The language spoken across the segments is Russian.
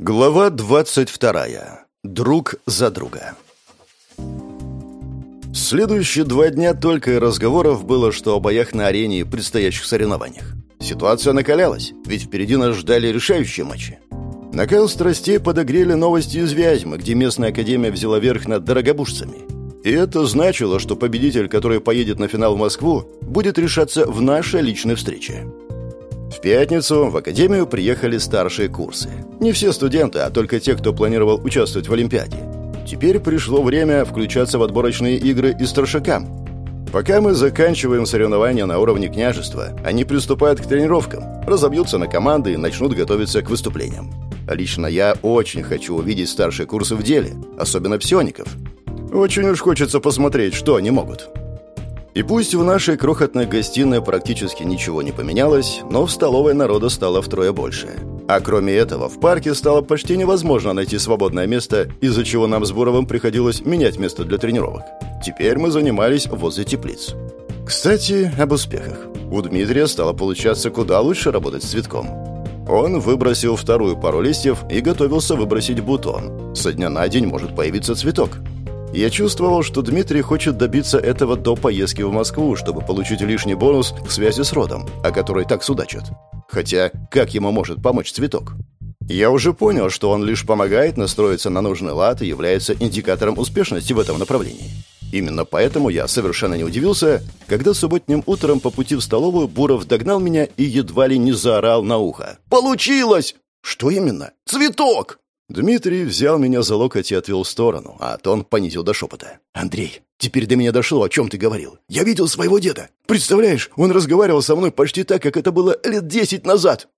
Глава 22. Друг за друга. Следующие два дня только и разговоров было, что о боях на арене и предстоящих соревнованиях. Ситуация накалялась, ведь впереди нас ждали решающие матчи. Накал страстей подогрели новости из Вязьмы, где местная академия взяла верх над дорогобужцами. И это значило, что победитель, который поедет на финал в Москву, будет решаться в нашей личной встрече. В пятницу в академию приехали старшие курсы. Не все студенты, а только те, кто планировал участвовать в Олимпиаде. Теперь пришло время включаться в отборочные игры и старшакам. Пока мы заканчиваем соревнования на уровне княжества, они приступают к тренировкам, разобьются на команды и начнут готовиться к выступлениям. Лично я очень хочу увидеть старшие курсы в деле, особенно псиоников. Очень уж хочется посмотреть, что они могут. И пусть в нашей крохотной гостиной практически ничего не поменялось, но в столовой народа стало втрое больше. А кроме этого, в парке стало почти невозможно найти свободное место, из-за чего нам с Буровым приходилось менять место для тренировок. Теперь мы занимались возле теплиц. Кстати, об успехах. У Дмитрия стало получаться куда лучше работать с цветком. Он выбросил вторую пару листьев и готовился выбросить бутон. Со дня на день может появиться цветок. Я чувствовал, что Дмитрий хочет добиться этого до поездки в Москву, чтобы получить лишний бонус к связи с родом, о которой так судачат. Хотя, как ему может помочь цветок? Я уже понял, что он лишь помогает настроиться на нужный лад и является индикатором успешности в этом направлении. Именно поэтому я совершенно не удивился, когда субботним утром по пути в столовую Буров догнал меня и едва ли не заорал на ухо. «Получилось!» «Что именно?» «Цветок!» Дмитрий взял меня за локоть и отвел в сторону, а тон понизил до шепота. «Андрей, теперь до меня дошло, о чем ты говорил. Я видел своего деда. Представляешь, он разговаривал со мной почти так, как это было лет десять назад».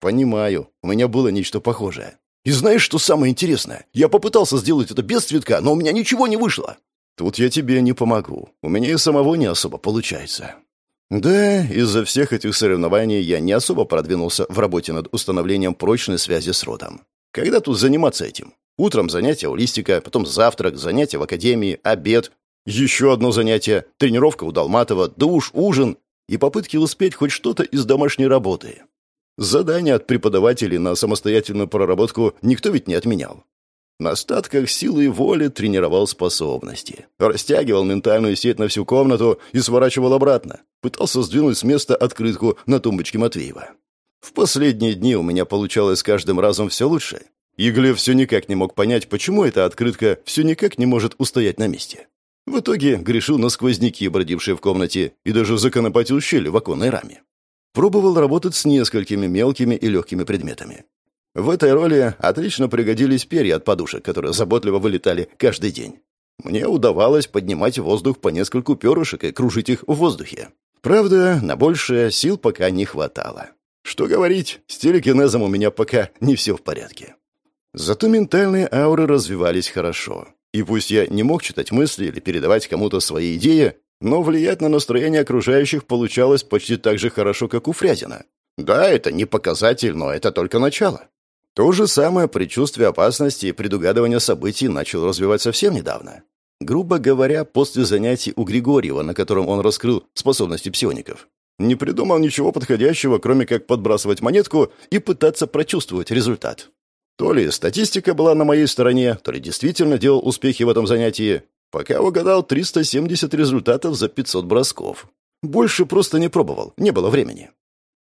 «Понимаю. У меня было нечто похожее. И знаешь, что самое интересное? Я попытался сделать это без цветка, но у меня ничего не вышло». «Тут я тебе не помогу. У меня и самого не особо получается». Да, из-за всех этих соревнований я не особо продвинулся в работе над установлением прочной связи с родом. Когда тут заниматься этим? Утром занятия у листика, потом завтрак, занятия в академии, обед, еще одно занятие, тренировка у Долматова, душ, ужин и попытки успеть хоть что-то из домашней работы. Задания от преподавателей на самостоятельную проработку никто ведь не отменял. На остатках силы и воли тренировал способности. Растягивал ментальную сеть на всю комнату и сворачивал обратно. Пытался сдвинуть с места открытку на тумбочке Матвеева. В последние дни у меня получалось каждым разом все лучше. И Глеб все никак не мог понять, почему эта открытка все никак не может устоять на месте. В итоге грешил на сквозняки, бродившие в комнате, и даже законопатил щели в оконной раме. Пробовал работать с несколькими мелкими и легкими предметами. В этой роли отлично пригодились перья от подушек, которые заботливо вылетали каждый день. Мне удавалось поднимать в воздух по нескольку перышек и кружить их в воздухе. Правда, на большее сил пока не хватало. Что говорить, с телекинезом у меня пока не все в порядке. Зато ментальные ауры развивались хорошо. И пусть я не мог читать мысли или передавать кому-то свои идеи, но влиять на настроение окружающих получалось почти так же хорошо, как у Фрязина. Да, это не показатель, но это только начало. То же самое предчувствие опасности и предугадывание событий начал развивать совсем недавно. Грубо говоря, после занятий у Григорьева, на котором он раскрыл способности псиоников. Не придумал ничего подходящего, кроме как подбрасывать монетку и пытаться прочувствовать результат. То ли статистика была на моей стороне, то ли действительно делал успехи в этом занятии. Пока угадал 370 результатов за 500 бросков. Больше просто не пробовал, не было времени.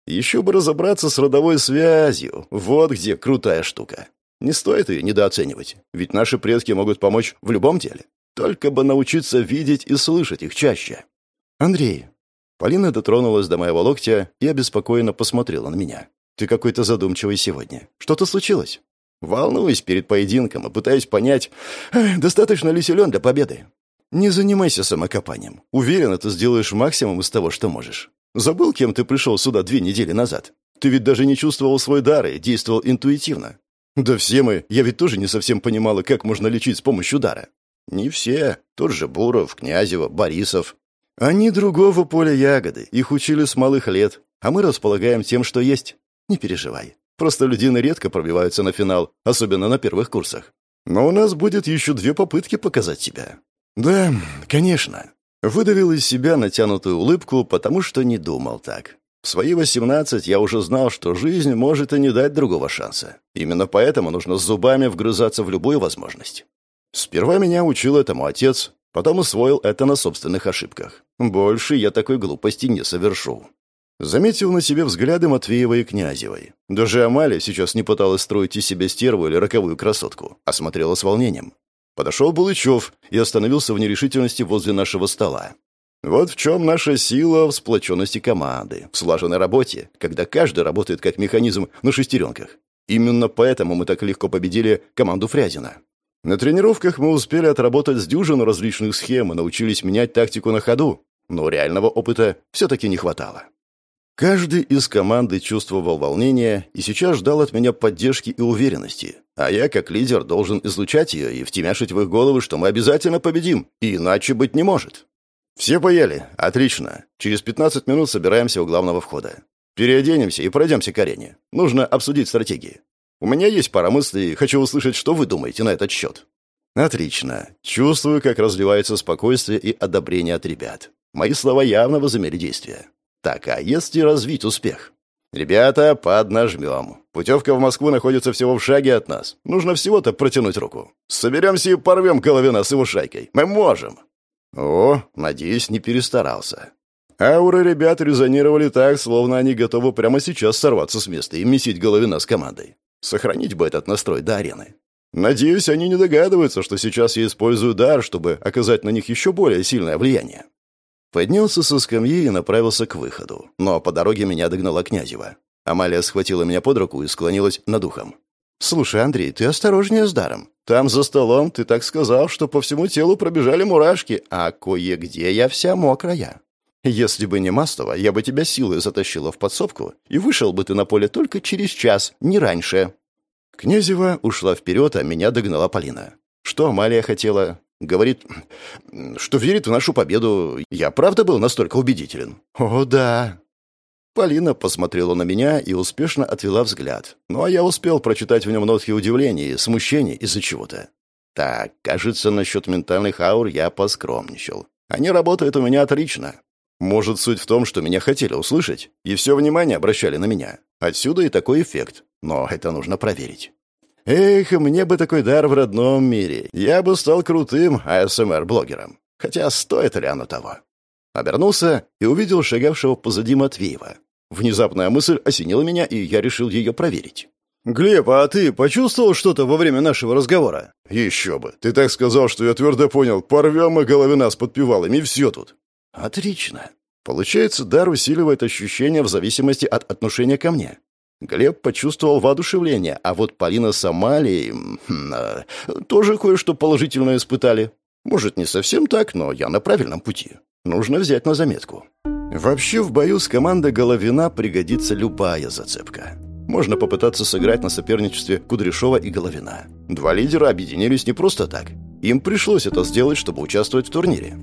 Еще бы разобраться с родовой связью. Вот где крутая штука. Не стоит ее недооценивать, ведь наши предки могут помочь в любом деле. Только бы научиться видеть и слышать их чаще. Андрей, Полина дотронулась до моего локтя и обеспокоенно посмотрела на меня. «Ты какой-то задумчивый сегодня. Что-то случилось?» «Волнуюсь перед поединком и пытаюсь понять, достаточно ли силен для победы». «Не занимайся самокопанием. Уверен, ты сделаешь максимум из того, что можешь. Забыл, кем ты пришел сюда две недели назад? Ты ведь даже не чувствовал свой дар и действовал интуитивно. Да все мы, я ведь тоже не совсем понимала, как можно лечить с помощью дара. Не все. Тот же Буров, Князева, Борисов. Они другого поля ягоды, их учили с малых лет, а мы располагаем тем, что есть. Не переживай. Просто людины редко пробиваются на финал, особенно на первых курсах. Но у нас будет еще две попытки показать себя. Да, конечно. Выдавил из себя натянутую улыбку, потому что не думал так. В свои 18 я уже знал, что жизнь может и не дать другого шанса. Именно поэтому нужно зубами вгрызаться в любую возможность. Сперва меня учил этому отец, потом усвоил это на собственных ошибках. Больше я такой глупости не совершу. Заметил на себе взгляды Матвеева и Князевой. Даже Амалия сейчас не пыталась строить из себя стерву или роковую красотку, а смотрела с волнением. Подошел Булычев и остановился в нерешительности возле нашего стола. Вот в чем наша сила в сплоченности команды, в слаженной работе, когда каждый работает как механизм на шестеренках. Именно поэтому мы так легко победили команду Фрязина. На тренировках мы успели отработать с дюжину различных схем и научились менять тактику на ходу, но реального опыта все-таки не хватало. Каждый из команды чувствовал волнение и сейчас ждал от меня поддержки и уверенности, а я, как лидер, должен излучать ее и втемяшить в их головы, что мы обязательно победим, и иначе быть не может. «Все поели? Отлично. Через 15 минут собираемся у главного входа. Переоденемся и пройдемся к арене. Нужно обсудить стратегии. У меня есть пара мыслей, хочу услышать, что вы думаете на этот счет». «Отлично. Чувствую, как разливается спокойствие и одобрение от ребят. Мои слова явно возымели действие. Так, а если развить успех?» «Ребята, поднажмем. Путевка в Москву находится всего в шаге от нас. Нужно всего-то протянуть руку. Соберемся и порвем Головина с его шайкой. Мы можем!» О, надеюсь, не перестарался. Ауры ребят резонировали так, словно они готовы прямо сейчас сорваться с места и месить Головина с командой. Сохранить бы этот настрой до арены. Надеюсь, они не догадываются, что сейчас я использую дар, чтобы оказать на них еще более сильное влияние. Поднялся со скамьи и направился к выходу. Но по дороге меня догнала Князева. Амалия схватила меня под руку и склонилась над ухом. «Слушай, Андрей, ты осторожнее с даром. Там за столом ты так сказал, что по всему телу пробежали мурашки, а кое-где я вся мокрая. Если бы не Мастова, я бы тебя силой затащила в подсобку, и вышел бы ты на поле только через час, не раньше». Князева ушла вперед, а меня догнала Полина. Что Амалия хотела? Говорит, что верит в нашу победу. Я правда был настолько убедителен? О, да. Полина посмотрела на меня и успешно отвела взгляд. Ну, а я успел прочитать в нем нотки удивления и смущения из-за чего-то. Так, кажется, насчет ментальных аур я поскромничал. Они работают у меня отлично. Может, суть в том, что меня хотели услышать, и все внимание обращали на меня. Отсюда и такой эффект. Но это нужно проверить. Эх, мне бы такой дар в родном мире. Я бы стал крутым АСМР-блогером. Хотя стоит ли оно того? Обернулся и увидел шагавшего позади Матвеева. Внезапная мысль осенила меня, и я решил ее проверить. «Глеб, а ты почувствовал что-то во время нашего разговора?» «Еще бы! Ты так сказал, что я твердо понял. Порвем мы головина с подпевалами, и все тут». «Отлично. Получается, дар усиливает ощущения в зависимости от отношения ко мне. Глеб почувствовал воодушевление, а вот Полина с Амалией хм, э, тоже кое-что положительное испытали. Может, не совсем так, но я на правильном пути. Нужно взять на заметку. Вообще в бою с командой Головина пригодится любая зацепка. Можно попытаться сыграть на соперничестве Кудряшова и Головина. Два лидера объединились не просто так. Им пришлось это сделать, чтобы участвовать в турнире.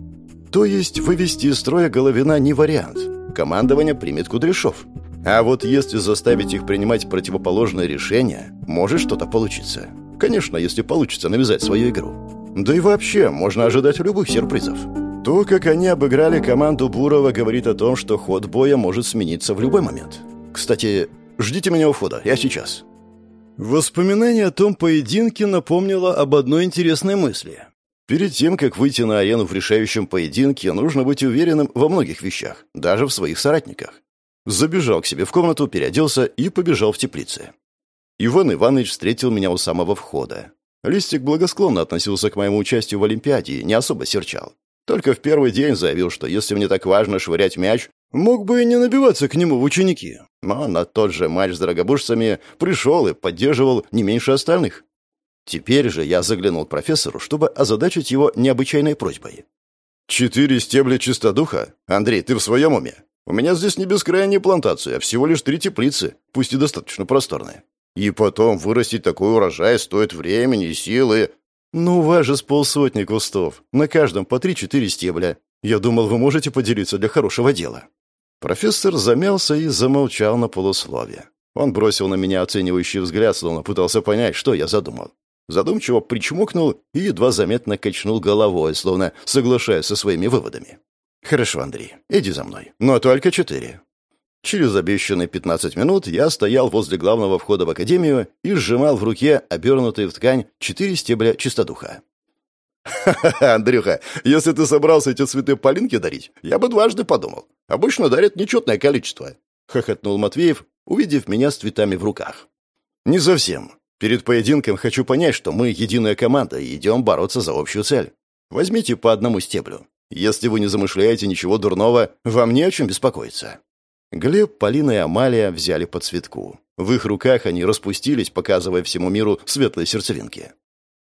То есть вывести из строя Головина не вариант. Командование примет Кудряшов. А вот если заставить их принимать противоположное решение, может что-то получиться. Конечно, если получится навязать свою игру. Да и вообще, можно ожидать любых сюрпризов. То, как они обыграли команду Бурова, говорит о том, что ход боя может смениться в любой момент. Кстати, ждите меня у входа, я сейчас. Воспоминание о том поединке напомнило об одной интересной мысли. Перед тем, как выйти на арену в решающем поединке, нужно быть уверенным во многих вещах, даже в своих соратниках. Забежал к себе в комнату, переоделся и побежал в теплице. Иван Иванович встретил меня у самого входа. Листик благосклонно относился к моему участию в Олимпиаде и не особо серчал. Только в первый день заявил, что если мне так важно швырять мяч, мог бы и не набиваться к нему в ученики. Но на тот же матч с дорогобужцами пришел и поддерживал не меньше остальных. Теперь же я заглянул к профессору, чтобы озадачить его необычайной просьбой. «Четыре стебля чистодуха? Андрей, ты в своем уме? У меня здесь не бескрайняя плантация, а всего лишь три теплицы, пусть и достаточно просторные. И потом вырастить такой урожай стоит времени и силы. «Ну, у вас же с полсотни кустов. На каждом по три-четыре стебля. Я думал, вы можете поделиться для хорошего дела». Профессор замялся и замолчал на полусловие. Он бросил на меня оценивающий взгляд, словно пытался понять, что я задумал. Задумчиво причмокнул и едва заметно качнул головой, словно соглашаясь со своими выводами. «Хорошо, Андрей, иди за мной. Но только четыре». Через обещанные 15 минут я стоял возле главного входа в академию и сжимал в руке обернутые в ткань четыре стебля чистодуха. «Ха-ха-ха, Андрюха, если ты собрался эти цветы Полинке дарить, я бы дважды подумал. Обычно дарят нечетное количество», — хохотнул Матвеев, увидев меня с цветами в руках. «Не совсем. Перед поединком хочу понять, что мы единая команда и идем бороться за общую цель. Возьмите по одному стеблю. Если вы не замышляете ничего дурного, вам не о чем беспокоиться». Глеб, Полина и Амалия взяли по цветку. В их руках они распустились, показывая всему миру светлые сердцевинки.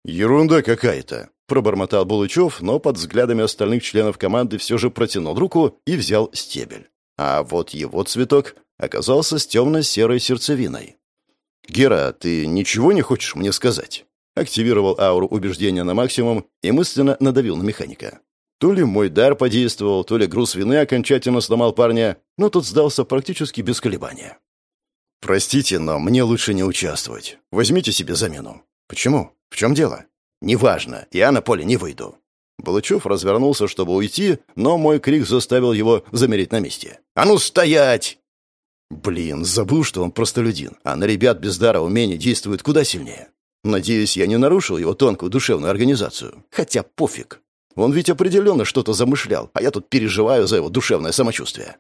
«Ерунда какая-то», — пробормотал Булычев, но под взглядами остальных членов команды все же протянул руку и взял стебель. А вот его цветок оказался с темно-серой сердцевиной. «Гера, ты ничего не хочешь мне сказать?» Активировал ауру убеждения на максимум и мысленно надавил на механика. То ли мой дар подействовал, то ли груз вины окончательно сломал парня, но тот сдался практически без колебания. «Простите, но мне лучше не участвовать. Возьмите себе замену». «Почему? В чем дело?» «Неважно, я на поле не выйду». Балычев развернулся, чтобы уйти, но мой крик заставил его замереть на месте. «А ну стоять!» Блин, забыл, что он простолюдин, а на ребят без дара умений действует куда сильнее. Надеюсь, я не нарушил его тонкую душевную организацию. Хотя пофиг. Он ведь определенно что-то замышлял, а я тут переживаю за его душевное самочувствие.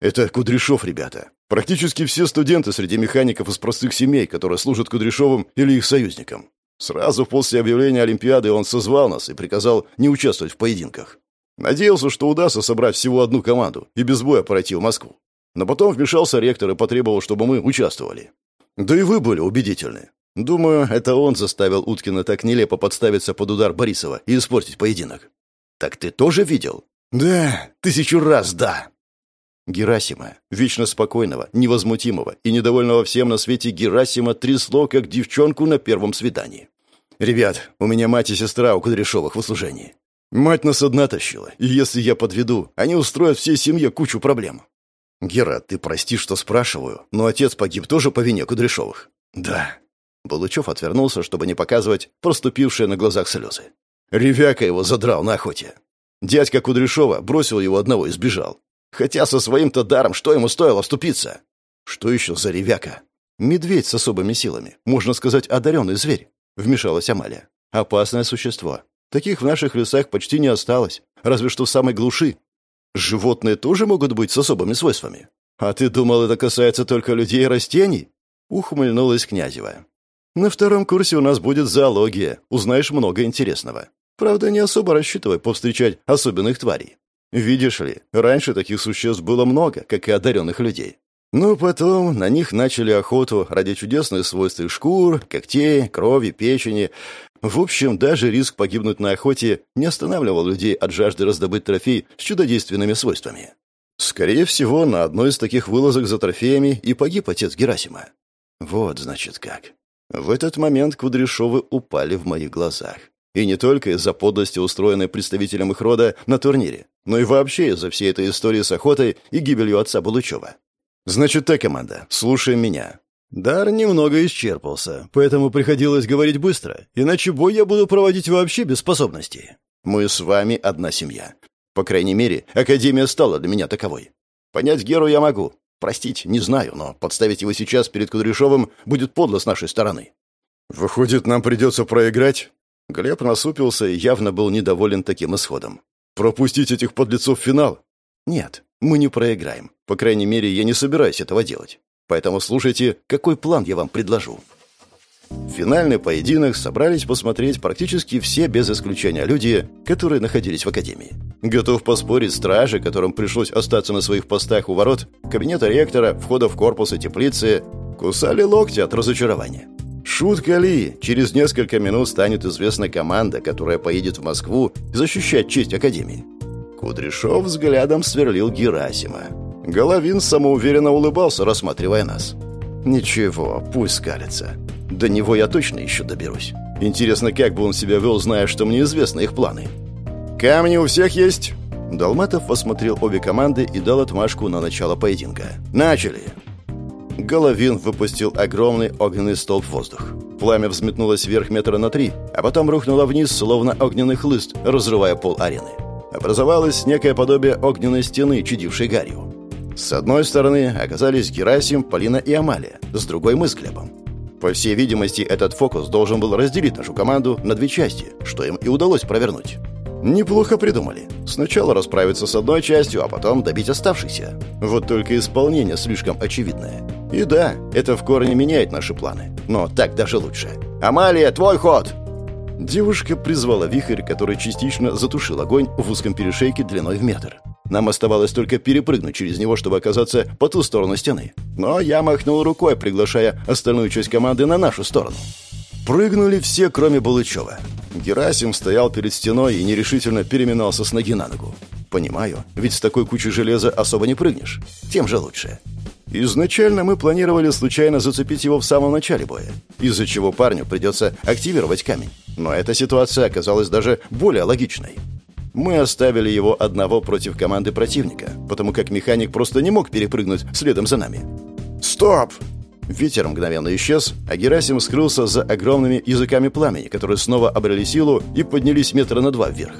Это Кудряшов, ребята. Практически все студенты среди механиков из простых семей, которые служат Кудряшовым или их союзникам. Сразу после объявления Олимпиады он созвал нас и приказал не участвовать в поединках. Надеялся, что удастся собрать всего одну команду и без боя пройти в Москву. Но потом вмешался ректор и потребовал, чтобы мы участвовали. Да и вы были убедительны. Думаю, это он заставил Уткина так нелепо подставиться под удар Борисова и испортить поединок. Так ты тоже видел? Да, тысячу раз да. Герасима, вечно спокойного, невозмутимого и недовольного всем на свете Герасима трясло, как девчонку на первом свидании. «Ребят, у меня мать и сестра у Кудряшовых в услужении. Мать нас одна тащила, и если я подведу, они устроят всей семье кучу проблем. «Гера, ты прости, что спрашиваю, но отец погиб тоже по вине Кудряшовых?» «Да». Булычев отвернулся, чтобы не показывать проступившие на глазах слезы. Ревяка его задрал на охоте. Дядька Кудряшова бросил его одного и сбежал. Хотя со своим-то даром что ему стоило вступиться? Что еще за ревяка? Медведь с особыми силами. Можно сказать, одаренный зверь. Вмешалась Амалия. Опасное существо. Таких в наших лесах почти не осталось. Разве что в самой глуши. Животные тоже могут быть с особыми свойствами. А ты думал, это касается только людей и растений? Ухмыльнулась Князева. На втором курсе у нас будет зоология. Узнаешь много интересного. Правда, не особо рассчитывай повстречать особенных тварей. Видишь ли, раньше таких существ было много, как и одаренных людей. Но потом на них начали охоту ради чудесных свойств их шкур, когтей, крови, печени. В общем, даже риск погибнуть на охоте не останавливал людей от жажды раздобыть трофей с чудодейственными свойствами. Скорее всего, на одной из таких вылазок за трофеями и погиб отец Герасима. Вот, значит, как. В этот момент Кудряшовы упали в моих глазах. И не только из-за подлости, устроенной представителем их рода на турнире, но и вообще из-за всей этой истории с охотой и гибелью отца Булычева. «Значит так, команда, слушай меня. Дар немного исчерпался, поэтому приходилось говорить быстро, иначе бой я буду проводить вообще без способностей. Мы с вами одна семья. По крайней мере, Академия стала для меня таковой. Понять Геру я могу. Простить не знаю, но подставить его сейчас перед Кудряшовым будет подло с нашей стороны. Выходит, нам придется проиграть? Глеб насупился и явно был недоволен таким исходом. Пропустить этих подлецов в финал? Нет, мы не проиграем. По крайней мере, я не собираюсь этого делать. Поэтому слушайте, какой план я вам предложу. В финальный поединок собрались посмотреть практически все без исключения люди, которые находились в академии. Готов поспорить стражи, которым пришлось остаться на своих постах у ворот, кабинета ректора, входа в корпус и теплицы, кусали локти от разочарования. Шутка ли, через несколько минут станет известна команда, которая поедет в Москву защищать честь Академии. Кудряшов взглядом сверлил Герасима. Головин самоуверенно улыбался, рассматривая нас. «Ничего, пусть скалится. До него я точно еще доберусь. Интересно, как бы он себя вел, зная, что мне известны их планы». «Камни у всех есть?» Долматов осмотрел обе команды и дал отмашку на начало поединка. «Начали!» Головин выпустил огромный огненный столб в воздух. Пламя взметнулось вверх метра на три, а потом рухнуло вниз, словно огненный хлыст, разрывая пол арены. Образовалось некое подобие огненной стены, чадившей гарью. С одной стороны оказались Герасим, Полина и Амалия, с другой мы с Глебом. По всей видимости, этот фокус должен был разделить нашу команду на две части, что им и удалось провернуть. Неплохо придумали. Сначала расправиться с одной частью, а потом добить оставшихся. Вот только исполнение слишком очевидное. И да, это в корне меняет наши планы. Но так даже лучше. «Амалия, твой ход!» Девушка призвала вихрь, который частично затушил огонь в узком перешейке длиной в метр. Нам оставалось только перепрыгнуть через него, чтобы оказаться по ту сторону стены. Но я махнул рукой, приглашая остальную часть команды на нашу сторону. Прыгнули все, кроме Булычева. Герасим стоял перед стеной и нерешительно переминался с ноги на ногу. Понимаю, ведь с такой кучей железа особо не прыгнешь. Тем же лучше. Изначально мы планировали случайно зацепить его в самом начале боя, из-за чего парню придется активировать камень. Но эта ситуация оказалась даже более логичной. Мы оставили его одного против команды противника, потому как механик просто не мог перепрыгнуть следом за нами. «Стоп!» Ветер мгновенно исчез, а Герасим скрылся за огромными языками пламени, которые снова обрели силу и поднялись метра на два вверх.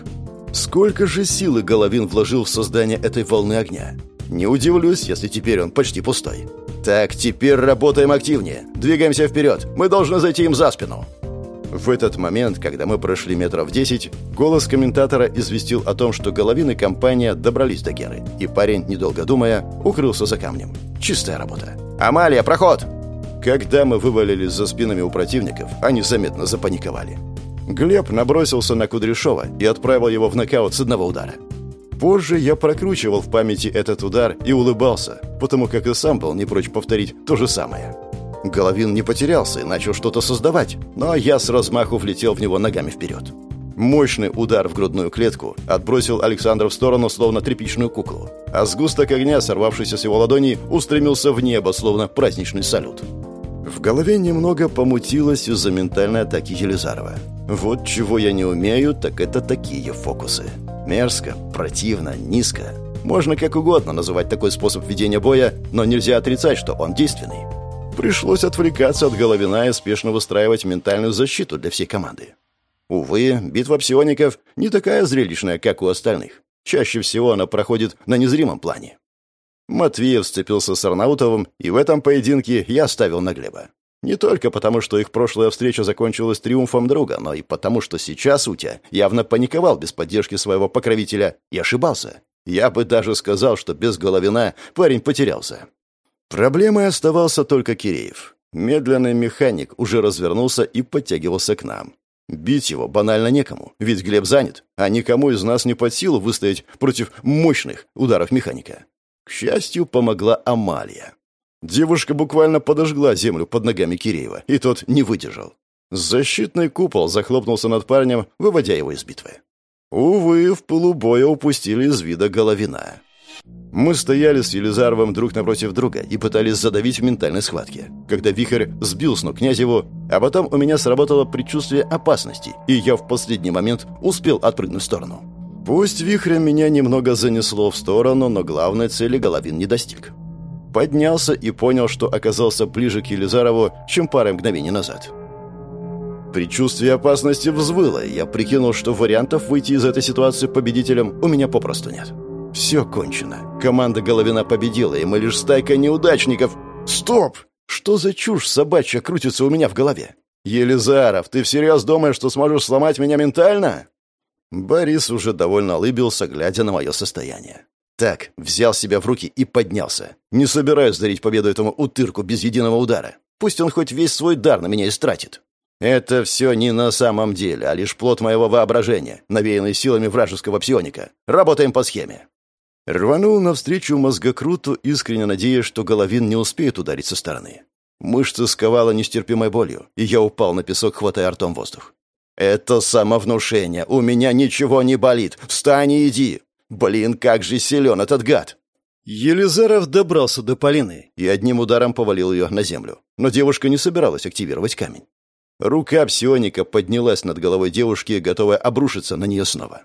Сколько же силы Головин вложил в создание этой волны огня? Не удивлюсь, если теперь он почти пустой. Так, теперь работаем активнее. Двигаемся вперед. Мы должны зайти им за спину. В этот момент, когда мы прошли метров десять, голос комментатора известил о том, что Головин компания добрались до Геры, и парень, недолго думая, укрылся за камнем. Чистая работа. «Амалия, проход!» Когда мы вывалились за спинами у противников, они заметно запаниковали. Глеб набросился на Кудряшова и отправил его в нокаут с одного удара. Позже я прокручивал в памяти этот удар и улыбался, потому как и сам был не прочь повторить то же самое. Головин не потерялся и начал что-то создавать, но я с размаху влетел в него ногами вперед. Мощный удар в грудную клетку отбросил Александра в сторону, словно тряпичную куклу, а сгусток огня, сорвавшийся с его ладони, устремился в небо, словно праздничный салют. В голове немного помутилось из-за ментальной атаки Елизарова. Вот чего я не умею, так это такие фокусы. Мерзко, противно, низко. Можно как угодно называть такой способ ведения боя, но нельзя отрицать, что он действенный. Пришлось отвлекаться от Головина и спешно выстраивать ментальную защиту для всей команды. Увы, битва псиоников не такая зрелищная, как у остальных. Чаще всего она проходит на незримом плане. Матвеев сцепился с Арнаутовым, и в этом поединке я ставил на Глеба. Не только потому, что их прошлая встреча закончилась триумфом друга, но и потому, что сейчас Утя явно паниковал без поддержки своего покровителя и ошибался. Я бы даже сказал, что без Головина парень потерялся. Проблемой оставался только Киреев. Медленный механик уже развернулся и подтягивался к нам. Бить его банально некому, ведь Глеб занят, а никому из нас не под силу выстоять против мощных ударов механика. К счастью, помогла Амалия. Девушка буквально подожгла землю под ногами Киреева, и тот не выдержал. Защитный купол захлопнулся над парнем, выводя его из битвы. Увы, в полубоя упустили из вида Головина. Мы стояли с Елизаровым друг напротив друга и пытались задавить в ментальной схватке, когда вихрь сбил с ног князеву, а потом у меня сработало предчувствие опасности, и я в последний момент успел отпрыгнуть в сторону. Пусть вихрем меня немного занесло в сторону, но главной цели Головин не достиг. Поднялся и понял, что оказался ближе к Елизарову, чем пара мгновений назад. Предчувствие опасности взвыло, и я прикинул, что вариантов выйти из этой ситуации победителем у меня попросту нет. Все кончено. Команда Головина победила, и мы лишь стайка неудачников. Стоп! Что за чушь собачья крутится у меня в голове? Елизаров, ты всерьез думаешь, что сможешь сломать меня ментально? Борис уже довольно улыбился, глядя на мое состояние. Так, взял себя в руки и поднялся. Не собираюсь дарить победу этому утырку без единого удара. Пусть он хоть весь свой дар на меня истратит. Это все не на самом деле, а лишь плод моего воображения, навеянный силами вражеского псионика. Работаем по схеме. Рванул навстречу мозгокруту, искренне надеясь, что Головин не успеет ударить со стороны. Мышцы сковала нестерпимой болью, и я упал на песок, хватая ртом воздух. «Это самовнушение. У меня ничего не болит. Встань и иди. Блин, как же силен этот гад!» Елизаров добрался до Полины и одним ударом повалил ее на землю. Но девушка не собиралась активировать камень. Рука псионика поднялась над головой девушки, готовая обрушиться на нее снова.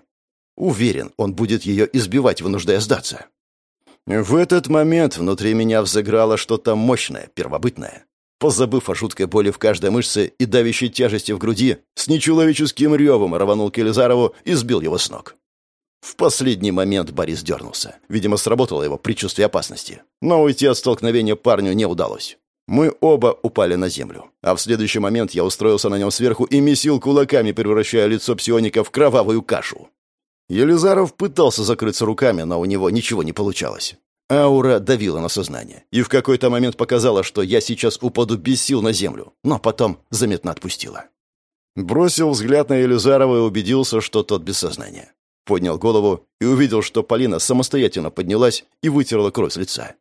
Уверен, он будет ее избивать, вынуждая сдаться. В этот момент внутри меня взыграло что-то мощное, первобытное. Позабыв о жуткой боли в каждой мышце и давящей тяжести в груди, с нечеловеческим ревом рванул к и сбил его с ног. В последний момент Борис дернулся. Видимо, сработало его предчувствие опасности. Но уйти от столкновения парню не удалось. Мы оба упали на землю. А в следующий момент я устроился на нем сверху и месил кулаками, превращая лицо псионика в кровавую кашу. Елизаров пытался закрыться руками, но у него ничего не получалось. Аура давила на сознание, и в какой-то момент показала, что я сейчас упаду без сил на землю, но потом заметно отпустила. Бросил взгляд на Елизарова и убедился, что тот без сознания. Поднял голову и увидел, что Полина самостоятельно поднялась и вытерла кровь с лица.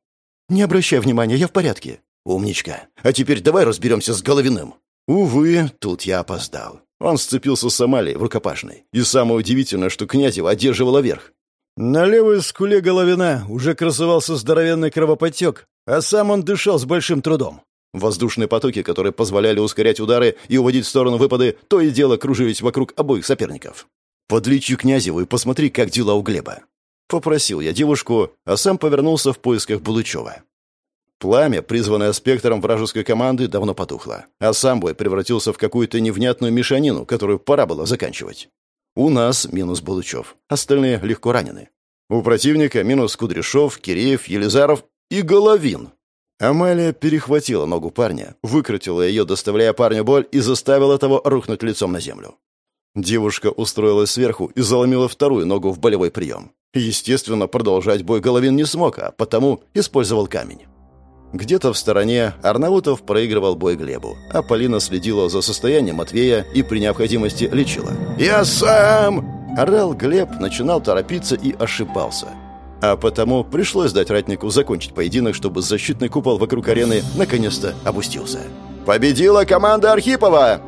«Не обращай внимания, я в порядке». «Умничка. А теперь давай разберемся с Головиным». Увы, тут я опоздал. Он сцепился с Амалией в рукопашной. И самое удивительное, что Князева одерживала верх. На левой скуле Головина уже красовался здоровенный кровоподтек, а сам он дышал с большим трудом. Воздушные потоки, которые позволяли ускорять удары и уводить в сторону выпады, то и дело кружились вокруг обоих соперников. «Подлечи Князеву и посмотри, как дела у Глеба». Попросил я девушку, а сам повернулся в поисках Булычева. Пламя, призванное спектром вражеской команды, давно потухло, а сам бой превратился в какую-то невнятную мешанину, которую пора было заканчивать. У нас минус Булычев, остальные легко ранены. У противника минус Кудряшов, Киреев, Елизаров и Головин. Амалия перехватила ногу парня, выкрутила ее, доставляя парню боль, и заставила того рухнуть лицом на землю. Девушка устроилась сверху и заломила вторую ногу в болевой прием. Естественно, продолжать бой Головин не смог, а потому использовал камень. Где-то в стороне Арнаутов проигрывал бой Глебу, а Полина следила за состоянием Матвея и при необходимости лечила. «Я сам!» Орал Глеб, начинал торопиться и ошибался. А потому пришлось дать ратнику закончить поединок, чтобы защитный купол вокруг арены наконец-то опустился. «Победила команда Архипова!»